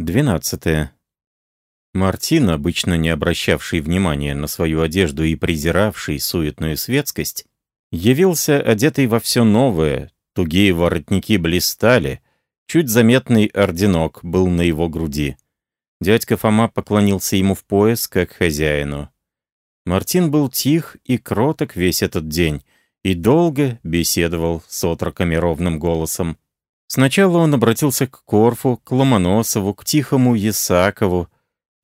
12. Мартин, обычно не обращавший внимания на свою одежду и презиравший суетную светскость, явился одетый во все новое, тугие воротники блистали, чуть заметный орденок был на его груди. Дядька Фома поклонился ему в пояс, как хозяину. Мартин был тих и кроток весь этот день и долго беседовал с отроками ровным голосом. Сначала он обратился к Корфу, к Ломоносову, к Тихому Ясакову.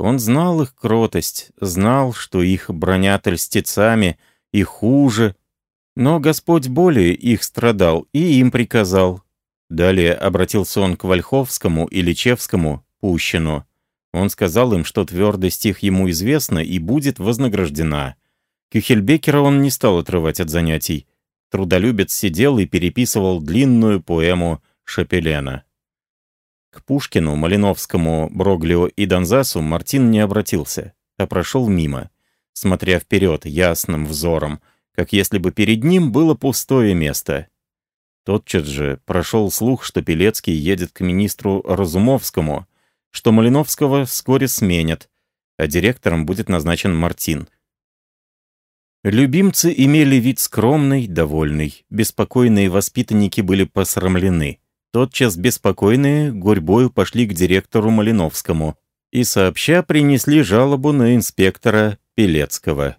Он знал их кротость, знал, что их бронят льстецами и хуже. Но Господь более их страдал и им приказал. Далее обратился он к Вольховскому и Личевскому, Пущину. Он сказал им, что твердость их ему известна и будет вознаграждена. Кюхельбекера он не стал отрывать от занятий. Трудолюбец сидел и переписывал длинную поэму Шапелена. К Пушкину, Малиновскому, Броглио и Донзасу Мартин не обратился, а прошел мимо, смотря вперед ясным взором, как если бы перед ним было пустое место. Тотчас же прошел слух, что Пелецкий едет к министру Разумовскому, что Малиновского вскоре сменят, а директором будет назначен Мартин. Любимцы имели вид скромный, довольный, беспокойные воспитанники были посрамлены. Тотчас беспокойные гурьбою пошли к директору Малиновскому и сообща принесли жалобу на инспектора Пелецкого.